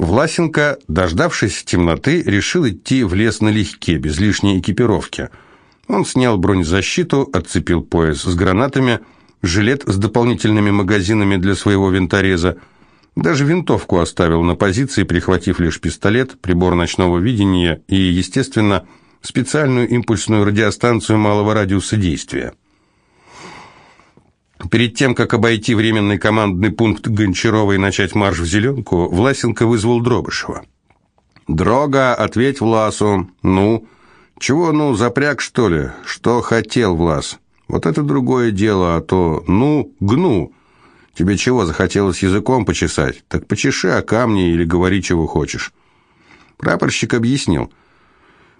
Власенко, дождавшись темноты, решил идти в лес налегке, без лишней экипировки. Он снял бронезащиту, отцепил пояс с гранатами, жилет с дополнительными магазинами для своего винтореза, даже винтовку оставил на позиции, прихватив лишь пистолет, прибор ночного видения и, естественно, специальную импульсную радиостанцию малого радиуса действия. Перед тем, как обойти временный командный пункт Гончарова и начать марш в Зеленку, Власенко вызвал Дробышева. «Дрога, ответь Власу. Ну? Чего, ну, запряг, что ли? Что хотел, Влас? Вот это другое дело, а то, ну, гну. Тебе чего, захотелось языком почесать? Так почеши о камне или говори, чего хочешь». Прапорщик объяснил.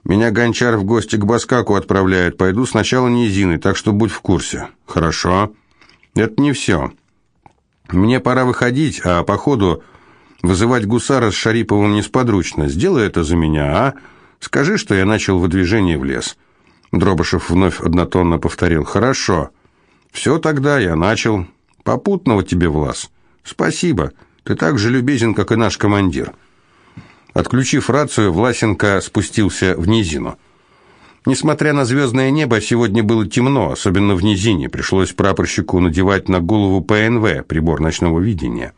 «Меня Гончар в гости к Баскаку отправляет. Пойду сначала низины, так что будь в курсе». «Хорошо». Это не все. Мне пора выходить, а по ходу вызывать гусара с Шариповым несподручно. Сделай это за меня, а? Скажи, что я начал выдвижение в лес». Дробышев вновь однотонно повторил. «Хорошо. Все тогда, я начал. Попутного тебе, Влас. Спасибо. Ты так же любезен, как и наш командир». Отключив рацию, Власенко спустился в низину. Несмотря на звездное небо, сегодня было темно, особенно в низине. Пришлось прапорщику надевать на голову ПНВ, прибор ночного видения.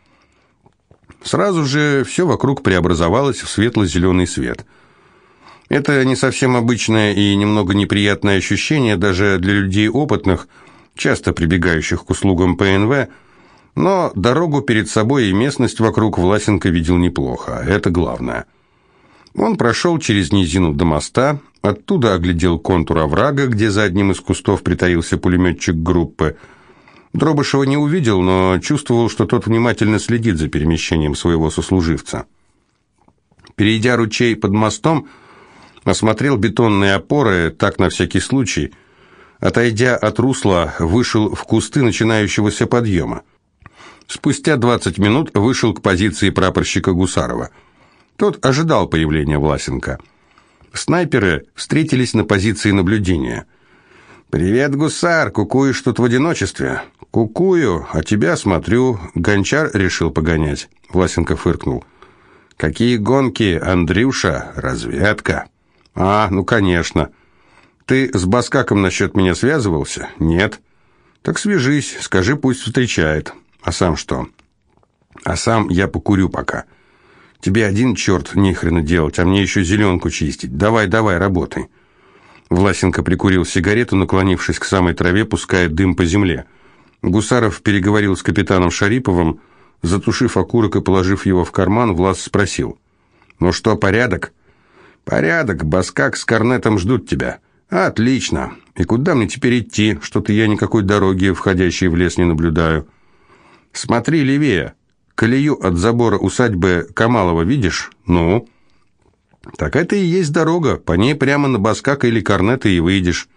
Сразу же все вокруг преобразовалось в светло-зеленый свет. Это не совсем обычное и немного неприятное ощущение даже для людей опытных, часто прибегающих к услугам ПНВ, но дорогу перед собой и местность вокруг Власенко видел неплохо, это главное. Он прошел через низину до моста, Оттуда оглядел контур оврага, где за одним из кустов притаился пулеметчик группы. Дробышева не увидел, но чувствовал, что тот внимательно следит за перемещением своего сослуживца. Перейдя ручей под мостом, осмотрел бетонные опоры, так на всякий случай. Отойдя от русла, вышел в кусты начинающегося подъема. Спустя 20 минут вышел к позиции прапорщика Гусарова. Тот ожидал появления Власенко – Снайперы встретились на позиции наблюдения. «Привет, гусар! Кукуешь тут в одиночестве?» «Кукую, а тебя смотрю». Гончар решил погонять. Власенко фыркнул. «Какие гонки, Андрюша? Разведка». «А, ну, конечно. Ты с Баскаком насчет меня связывался?» «Нет». «Так свяжись, скажи, пусть встречает». «А сам что?» «А сам я покурю пока». Тебе один черт нехрена делать, а мне еще зеленку чистить. Давай, давай, работай». Власенко прикурил сигарету, наклонившись к самой траве, пуская дым по земле. Гусаров переговорил с капитаном Шариповым, затушив окурок и положив его в карман, Влас спросил. «Ну что, порядок?» «Порядок, Баскак с Корнетом ждут тебя». «Отлично. И куда мне теперь идти? Что-то я никакой дороги, входящей в лес, не наблюдаю». «Смотри левее. Колею от забора усадьбы Камалова видишь? Ну? Так это и есть дорога. По ней прямо на Баскака или Корнета и выйдешь.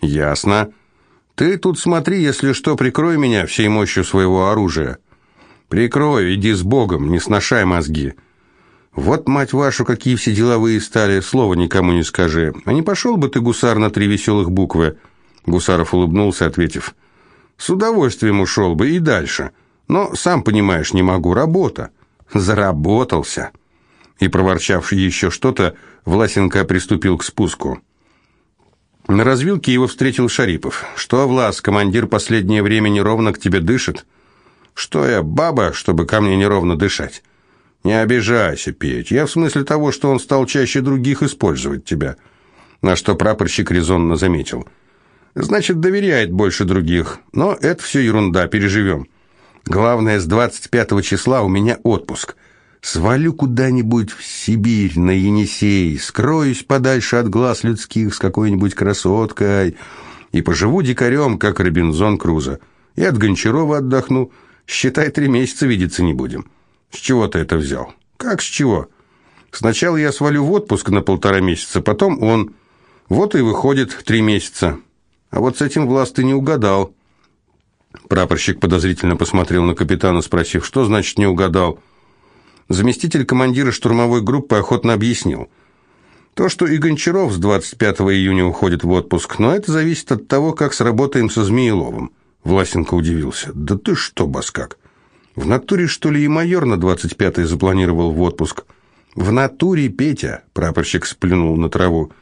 Ясно. Ты тут смотри, если что, прикрой меня всей мощью своего оружия. Прикрой, иди с Богом, не сношай мозги. Вот, мать вашу, какие все деловые стали, слова никому не скажи. А не пошел бы ты, гусар, на три веселых буквы? Гусаров улыбнулся, ответив. С удовольствием ушел бы и дальше. Но, сам понимаешь, не могу, работа. Заработался. И, проворчав еще что-то, Власенко приступил к спуску. На развилке его встретил Шарипов. «Что, Влас, командир последнее время неровно к тебе дышит?» «Что я, баба, чтобы ко мне неровно дышать?» «Не обижайся, Петь. Я в смысле того, что он стал чаще других использовать тебя». На что прапорщик резонно заметил. «Значит, доверяет больше других. Но это все ерунда, переживем». Главное, с 25 числа у меня отпуск. Свалю куда-нибудь в Сибирь, на Енисей, скроюсь подальше от глаз людских с какой-нибудь красоткой и поживу дикарем, как Робинзон Крузо. И от Гончарова отдохну. Считай, три месяца видеться не будем. С чего ты это взял? Как с чего? Сначала я свалю в отпуск на полтора месяца, потом он. Вот и выходит три месяца. А вот с этим Влас ты не угадал. Прапорщик подозрительно посмотрел на капитана, спросив, что значит не угадал. Заместитель командира штурмовой группы охотно объяснил. То, что и Гончаров с 25 июня уходит в отпуск, но это зависит от того, как сработаем со Змееловым. Власенко удивился. «Да ты что, Баскак? В натуре, что ли, и майор на 25-е запланировал в отпуск? В натуре, Петя, прапорщик сплюнул на траву.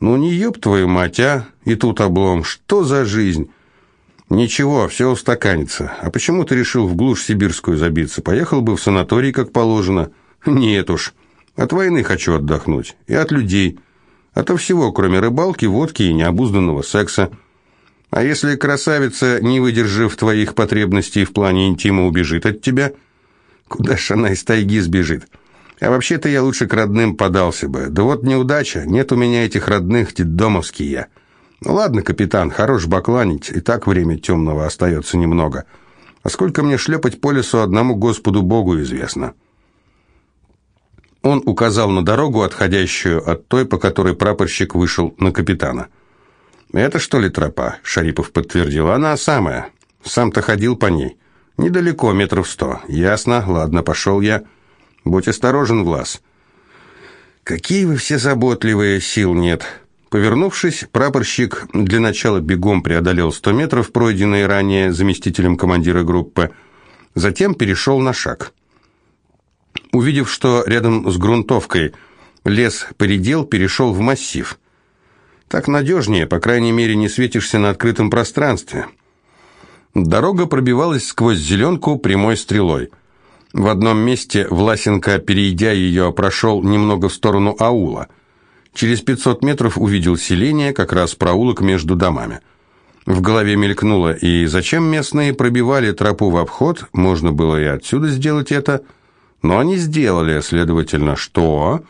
Ну не ёб твою мать, а? И тут облом. Что за жизнь? Ничего, все устаканится. А почему ты решил в глушь сибирскую забиться? Поехал бы в санаторий, как положено. Нет уж. От войны хочу отдохнуть. И от людей. Ото всего, кроме рыбалки, водки и необузданного секса. А если красавица, не выдержав твоих потребностей в плане интима, убежит от тебя, куда ж она из тайги сбежит? А вообще-то я лучше к родным подался бы. Да вот неудача, нет у меня этих родных, детдомовский я. Ну ладно, капитан, хорош бакланить, и так время темного остается немного. А сколько мне шлепать по лесу, одному Господу Богу известно». Он указал на дорогу, отходящую от той, по которой прапорщик вышел на капитана. «Это что ли тропа?» – Шарипов подтвердил. «Она самая. Сам-то ходил по ней. Недалеко, метров сто. Ясно. Ладно, пошел я. Будь осторожен, Влас». «Какие вы все заботливые, сил нет». Повернувшись, прапорщик для начала бегом преодолел сто метров, пройденные ранее заместителем командира группы. Затем перешел на шаг – Увидев, что рядом с грунтовкой лес поредел, перешел в массив. Так надежнее, по крайней мере, не светишься на открытом пространстве. Дорога пробивалась сквозь зеленку прямой стрелой. В одном месте Власенко, перейдя ее, прошел немного в сторону аула. Через 500 метров увидел селение, как раз проулок между домами. В голове мелькнуло, и зачем местные пробивали тропу в обход, можно было и отсюда сделать это – но они сделали, следовательно, что?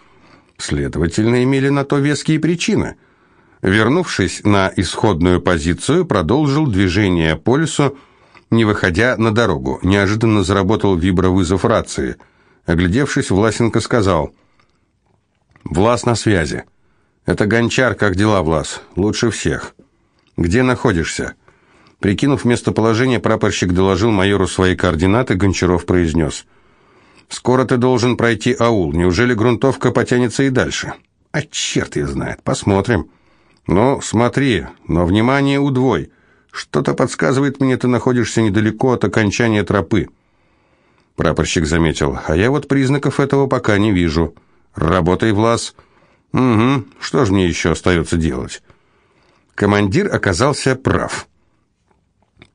Следовательно, имели на то веские причины. Вернувшись на исходную позицию, продолжил движение по лесу, не выходя на дорогу. Неожиданно заработал вибровызов рации. Оглядевшись, Власенко сказал, «Влас на связи. Это Гончар, как дела, Влас? Лучше всех. Где находишься?» Прикинув местоположение, прапорщик доложил майору свои координаты, Гончаров произнес, Скоро ты должен пройти аул. Неужели грунтовка потянется и дальше? А черт ее знает. Посмотрим. Ну, смотри, но внимание удвой. Что-то подсказывает мне, ты находишься недалеко от окончания тропы. Прапорщик заметил. А я вот признаков этого пока не вижу. Работай, Влас. Угу. Что же мне еще остается делать? Командир оказался прав.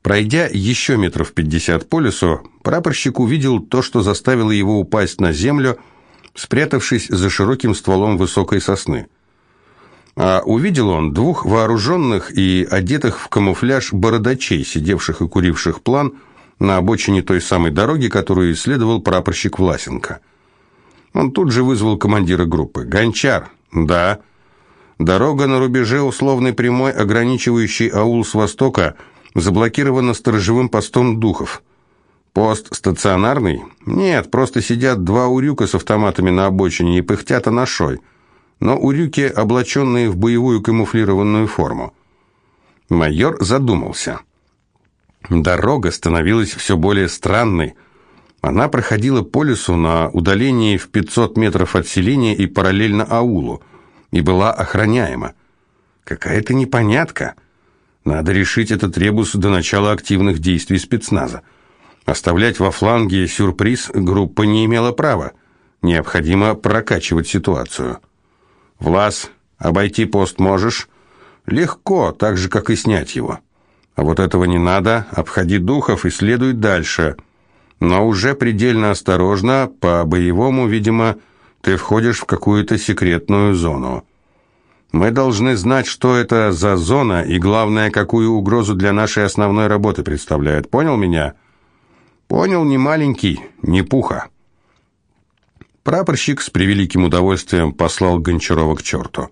Пройдя еще метров пятьдесят по лесу, прапорщик увидел то, что заставило его упасть на землю, спрятавшись за широким стволом высокой сосны. А увидел он двух вооруженных и одетых в камуфляж бородачей, сидевших и куривших план на обочине той самой дороги, которую исследовал прапорщик Власенко. Он тут же вызвал командира группы. «Гончар!» «Да». «Дорога на рубеже условной прямой, ограничивающей аул с востока – заблокировано сторожевым постом духов. Пост стационарный? Нет, просто сидят два урюка с автоматами на обочине и пыхтят анашой. Но урюки, облаченные в боевую камуфлированную форму. Майор задумался. Дорога становилась все более странной. Она проходила по лесу на удалении в 500 метров от селения и параллельно аулу, и была охраняема. Какая-то непонятка – надо решить этот ребус до начала активных действий спецназа. Оставлять во фланге сюрприз группа не имела права. Необходимо прокачивать ситуацию. «Влас, обойти пост можешь?» «Легко, так же, как и снять его». «А вот этого не надо. Обходи духов и следуй дальше». «Но уже предельно осторожно, по-боевому, видимо, ты входишь в какую-то секретную зону». Мы должны знать, что это за зона и, главное, какую угрозу для нашей основной работы представляет. Понял меня? Понял, не маленький, не пуха. Прапорщик с превеликим удовольствием послал Гончарова к черту.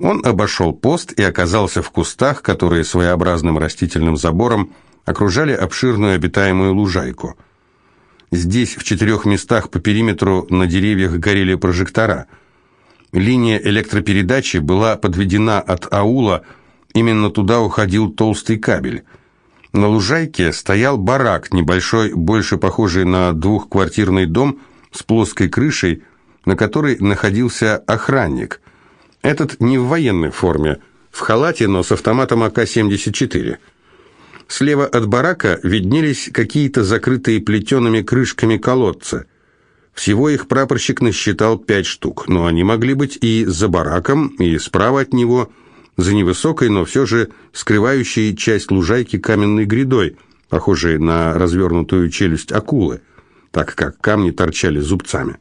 Он обошел пост и оказался в кустах, которые своеобразным растительным забором окружали обширную обитаемую лужайку. Здесь в четырех местах по периметру на деревьях горели прожектора – Линия электропередачи была подведена от аула, именно туда уходил толстый кабель. На лужайке стоял барак, небольшой, больше похожий на двухквартирный дом с плоской крышей, на которой находился охранник. Этот не в военной форме, в халате, но с автоматом АК-74. Слева от барака виднелись какие-то закрытые плетеными крышками колодцы. Всего их прапорщик насчитал пять штук, но они могли быть и за бараком, и справа от него, за невысокой, но все же скрывающей часть лужайки каменной грядой, похожей на развернутую челюсть акулы, так как камни торчали зубцами.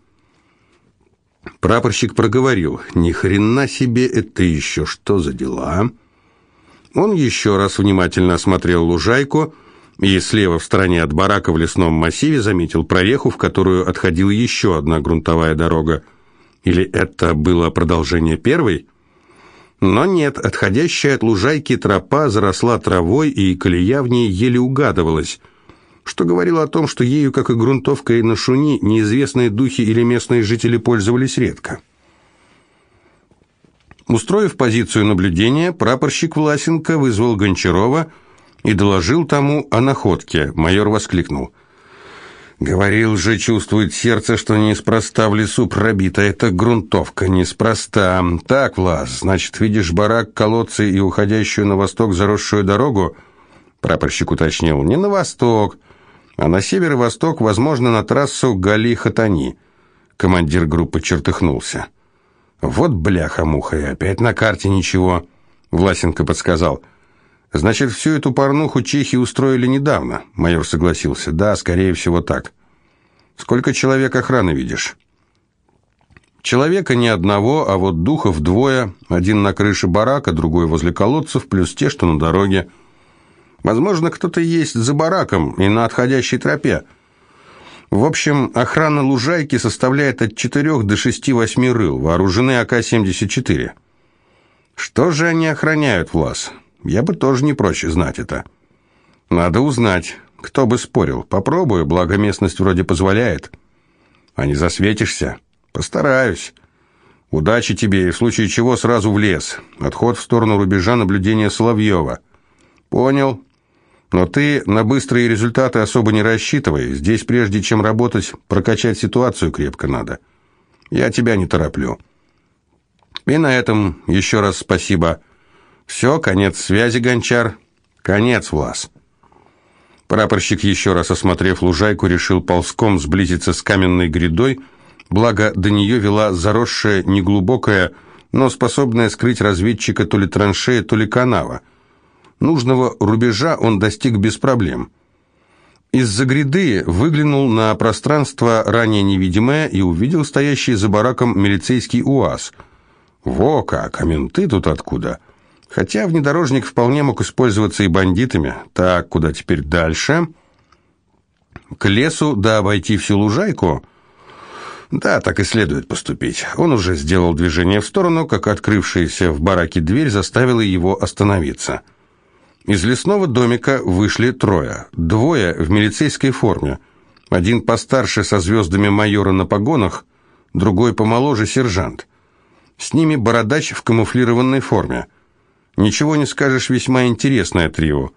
Прапорщик проговорил, «Ни хрена себе, это еще что за дела?» Он еще раз внимательно осмотрел лужайку и слева в стороне от барака в лесном массиве заметил прореху, в которую отходила еще одна грунтовая дорога. Или это было продолжение первой? Но нет, отходящая от лужайки тропа заросла травой, и колея в ней еле угадывалась, что говорило о том, что ею, как и грунтовкой на шуни, неизвестные духи или местные жители пользовались редко. Устроив позицию наблюдения, прапорщик Власенко вызвал Гончарова и доложил тому о находке. Майор воскликнул. «Говорил же, чувствует сердце, что неспроста в лесу пробита эта грунтовка, неспроста. Так, Влас, значит, видишь барак, колодцы и уходящую на восток заросшую дорогу?» Прапорщик уточнил. «Не на восток, а на северо-восток, возможно, на трассу Гали-Хатани». Командир группы чертыхнулся. «Вот бляха-муха, и опять на карте ничего», — Власенко подсказал. «Значит, всю эту порнуху чехи устроили недавно», — майор согласился. «Да, скорее всего, так». «Сколько человек охраны видишь?» Человека ни одного, а вот духов двое. Один на крыше барака, другой возле колодцев, плюс те, что на дороге. Возможно, кто-то есть за бараком и на отходящей тропе. В общем, охрана лужайки составляет от 4 до 6-8 рыл, вооружены АК-74. Что же они охраняют, Влас? Я бы тоже не прочь знать это. Надо узнать. Кто бы спорил. Попробую, благо местность вроде позволяет. А не засветишься? Постараюсь. Удачи тебе и в случае чего сразу в лес. Отход в сторону рубежа наблюдения Соловьева. Понял. Но ты на быстрые результаты особо не рассчитывай. Здесь, прежде чем работать, прокачать ситуацию крепко надо. Я тебя не тороплю. И на этом еще раз спасибо. Все, конец связи, Гончар. Конец, Влас. Прапорщик, еще раз осмотрев лужайку, решил ползком сблизиться с каменной грядой, благо до нее вела заросшая, неглубокая, но способная скрыть разведчика то ли траншея, то ли канава – Нужного рубежа он достиг без проблем. Из-за гряды выглянул на пространство ранее невидимое и увидел стоящий за бараком милицейский УАЗ. Во как, а менты тут откуда? Хотя внедорожник вполне мог использоваться и бандитами. Так, куда теперь дальше? К лесу, да обойти всю лужайку? Да, так и следует поступить. Он уже сделал движение в сторону, как открывшаяся в бараке дверь заставила его остановиться. — из лесного домика вышли трое. Двое в милицейской форме. Один постарше со звездами майора на погонах, другой помоложе сержант. С ними бородач в камуфлированной форме. Ничего не скажешь, весьма интересное трио.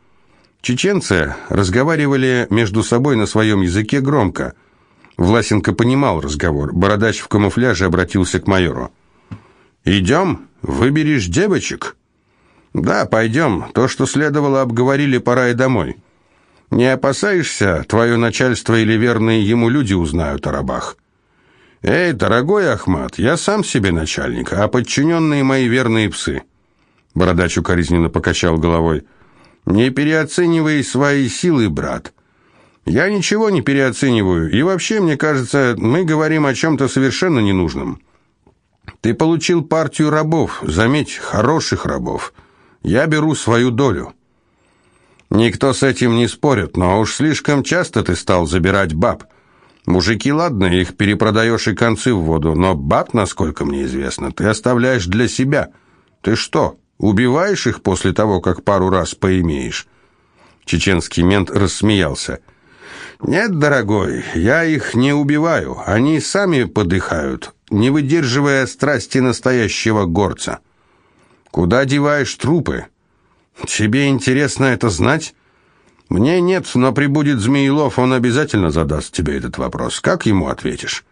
Чеченцы разговаривали между собой на своем языке громко. Власенко понимал разговор. Бородач в камуфляже обратился к майору. «Идем, выберешь девочек?» «Да, пойдем. То, что следовало, обговорили, пора и домой. Не опасаешься, твое начальство или верные ему люди узнают о рабах?» «Эй, дорогой Ахмат, я сам себе начальник, а подчиненные мои верные псы». Бородач укоризненно покачал головой. «Не переоценивай свои силы, брат. Я ничего не переоцениваю, и вообще, мне кажется, мы говорим о чем-то совершенно ненужном. Ты получил партию рабов, заметь, хороших рабов». Я беру свою долю. Никто с этим не спорит, но уж слишком часто ты стал забирать баб. Мужики, ладно, их перепродаешь и концы в воду, но баб, насколько мне известно, ты оставляешь для себя. Ты что, убиваешь их после того, как пару раз поимеешь?» Чеченский мент рассмеялся. «Нет, дорогой, я их не убиваю. Они сами подыхают, не выдерживая страсти настоящего горца». Куда деваешь трупы? Тебе интересно это знать? Мне нет, но прибудет Змеилов, он обязательно задаст тебе этот вопрос. Как ему ответишь?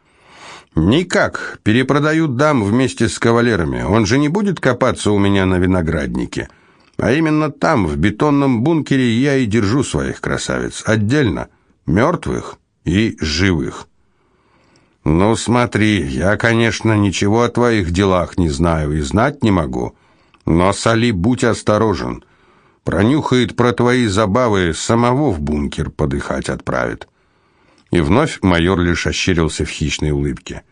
Никак. Перепродают дам вместе с кавалерами. Он же не будет копаться у меня на винограднике. А именно там, в бетонном бункере, я и держу своих красавиц. Отдельно. Мертвых и живых. Ну, смотри, я, конечно, ничего о твоих делах не знаю и знать не могу. Но, Сали, будь осторожен. Пронюхает про твои забавы, самого в бункер подыхать отправит. И вновь майор лишь ощерился в хищной улыбке.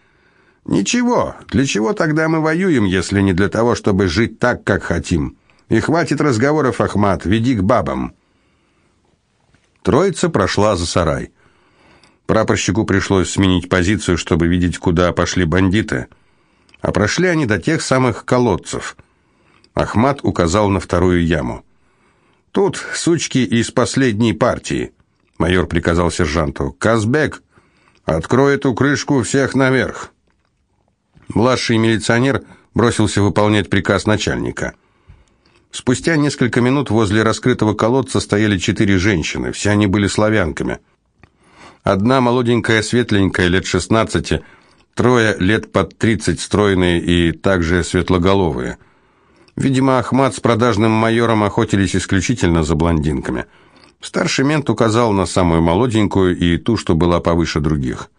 Ничего, для чего тогда мы воюем, если не для того, чтобы жить так, как хотим? И хватит разговоров, Ахмат, веди к бабам. Троица прошла за сарай. Прапорщику пришлось сменить позицию, чтобы видеть, куда пошли бандиты. А прошли они до тех самых колодцев. Ахмат указал на вторую яму. «Тут сучки из последней партии», — майор приказал сержанту. «Казбек, открой эту крышку всех наверх». Младший милиционер бросился выполнять приказ начальника. Спустя несколько минут возле раскрытого колодца стояли четыре женщины, все они были славянками. Одна молоденькая, светленькая, лет шестнадцати, трое лет под тридцать, стройные и также светлоголовые. Видимо, Ахмат с продажным майором охотились исключительно за блондинками. Старший мент указал на самую молоденькую и ту, что была повыше других.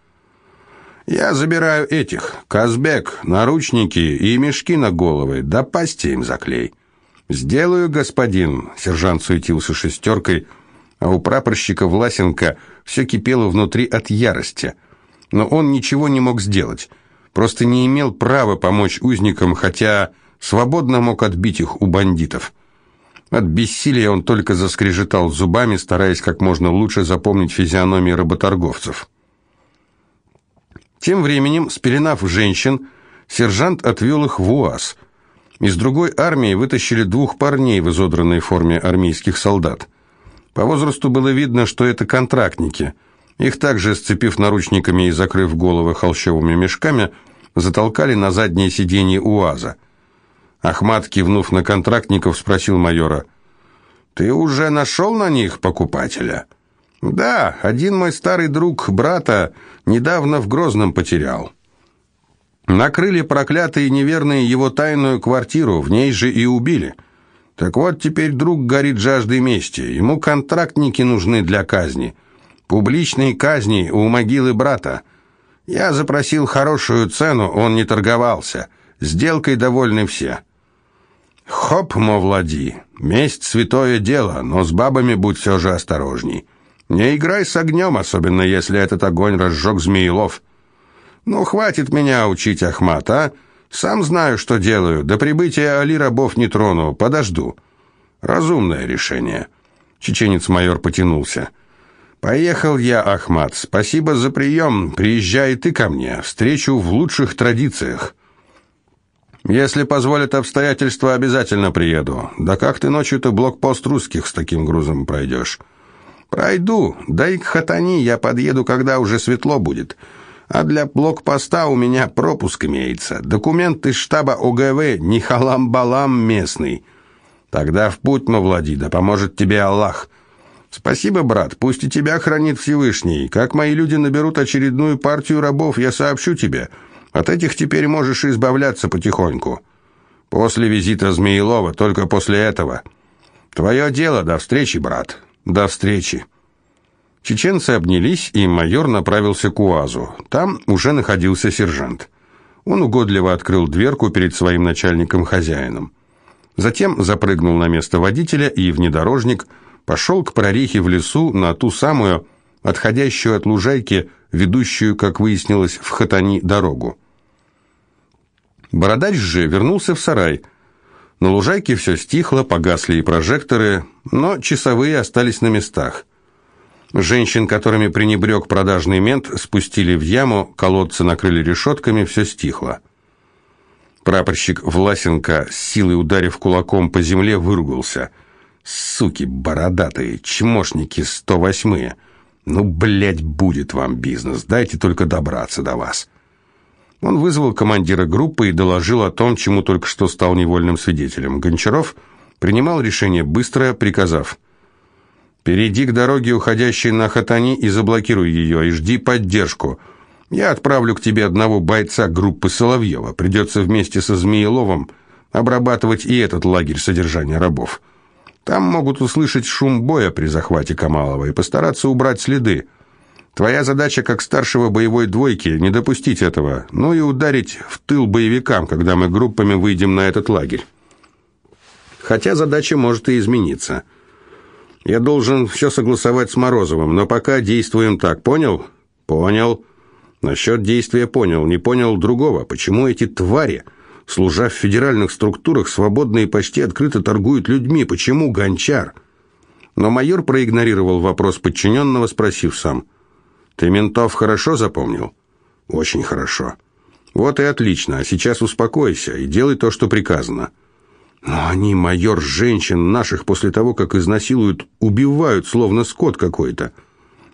«Я забираю этих. Казбек, наручники и мешки на головы. Да пасти им заклей». «Сделаю, господин», — сержант суетился шестеркой, а у прапорщика Власенко все кипело внутри от ярости. Но он ничего не мог сделать, просто не имел права помочь узникам, хотя свободно мог отбить их у бандитов. От бессилия он только заскрежетал зубами, стараясь как можно лучше запомнить физиономии работорговцев. Тем временем, спеленав женщин, сержант отвел их в УАЗ. Из другой армии вытащили двух парней в изодранной форме армейских солдат. По возрасту было видно, что это контрактники. Их также, сцепив наручниками и закрыв головы холщовыми мешками, затолкали на заднее сиденье УАЗа. Ахмат, кивнув на контрактников, спросил майора, «Ты уже нашел на них покупателя?» «Да, один мой старый друг брата недавно в Грозном потерял. Накрыли проклятые неверные его тайную квартиру, в ней же и убили. Так вот, теперь друг горит жаждой мести, ему контрактники нужны для казни. Публичные казни у могилы брата. Я запросил хорошую цену, он не торговался. Сделкой довольны все». «Хоп, мовлади, месть — святое дело, но с бабами будь все же осторожней». Не играй с огнем, особенно если этот огонь разжег Змеелов. Ну, хватит меня учить, Ахмат, а? Сам знаю, что делаю. До прибытия Али рабов не трону, подожду. Разумное решение. Чеченец-майор потянулся. Поехал я, Ахмат. Спасибо за прием. Приезжай ты ко мне. Встречу в лучших традициях. Если позволят обстоятельства, обязательно приеду. Да как ты ночью-то блокпост русских с таким грузом пройдешь?» Пройду, да и к Хатани я подъеду, когда уже светло будет. А для блокпоста у меня пропуск имеется. Документ из штаба ОГВ, не халам-балам местный. Тогда в путь, Мавлади, да поможет тебе Аллах. Спасибо, брат, пусть и тебя хранит Всевышний. Как мои люди наберут очередную партию рабов, я сообщу тебе. От этих теперь можешь избавляться потихоньку. После визита Змеелова, только после этого. Твое дело, до встречи, брат». До встречи. Чеченцы обнялись, и майор направился к УАЗу. Там уже находился сержант. Он угодливо открыл дверку перед своим начальником-хозяином. Затем запрыгнул на место водителя, и внедорожник пошел к прорехе в лесу на ту самую, отходящую от лужайки, ведущую, как выяснилось, в Хатани дорогу. Бородач же вернулся в сарай – на лужайке все стихло, погасли и прожекторы, но часовые остались на местах. Женщин, которыми пренебрег продажный мент, спустили в яму, колодцы накрыли решетками, все стихло. Прапорщик Власенко, с силой ударив кулаком по земле, выругался. «Суки бородатые, чмошники 108-е! Ну, блядь, будет вам бизнес, дайте только добраться до вас!» Он вызвал командира группы и доложил о том, чему только что стал невольным свидетелем. Гончаров принимал решение быстро, приказав «Перейди к дороге, уходящей на Хатани, и заблокируй ее, и жди поддержку. Я отправлю к тебе одного бойца группы Соловьева. Придется вместе со Змееловым обрабатывать и этот лагерь содержания рабов. Там могут услышать шум боя при захвате Камалова и постараться убрать следы. Твоя задача как старшего боевой двойки не допустить этого, ну и ударить в тыл боевикам, когда мы группами выйдем на этот лагерь. Хотя задача может и измениться. Я должен все согласовать с Морозовым, но пока действуем так, понял? Понял. Насчет действия понял, не понял другого. Почему эти твари служа в федеральных структурах, свободно и почти открыто торгуют людьми. Почему гончар? Но майор проигнорировал вопрос подчиненного, спросив сам. «Ты ментов хорошо запомнил?» «Очень хорошо». «Вот и отлично. А сейчас успокойся и делай то, что приказано». «Но они, майор, женщин наших после того, как изнасилуют, убивают, словно скот какой-то».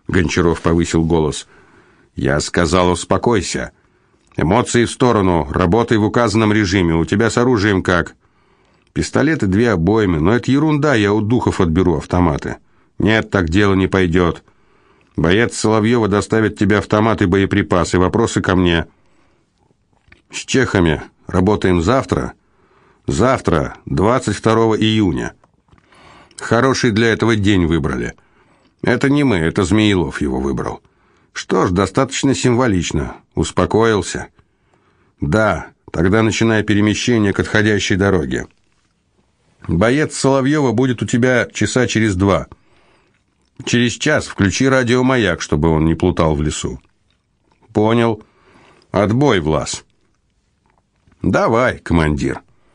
Гончаров повысил голос. «Я сказал, успокойся». Эмоции в сторону, работай в указанном режиме. У тебя с оружием как? Пистолеты две обоймы, но это ерунда, я у духов отберу автоматы. Нет, так дело не пойдет. Боец Соловьева доставит тебе автомат и боеприпасы. Вопросы ко мне. С чехами работаем завтра? Завтра, 22 июня. Хороший для этого день выбрали. Это не мы, это Змеилов его выбрал. Что ж, достаточно символично. Успокоился? Да, тогда начинай перемещение к отходящей дороге. Боец Соловьева будет у тебя часа через два. Через час включи радиомаяк, чтобы он не плутал в лесу. Понял. Отбой, Влас. Давай, командир.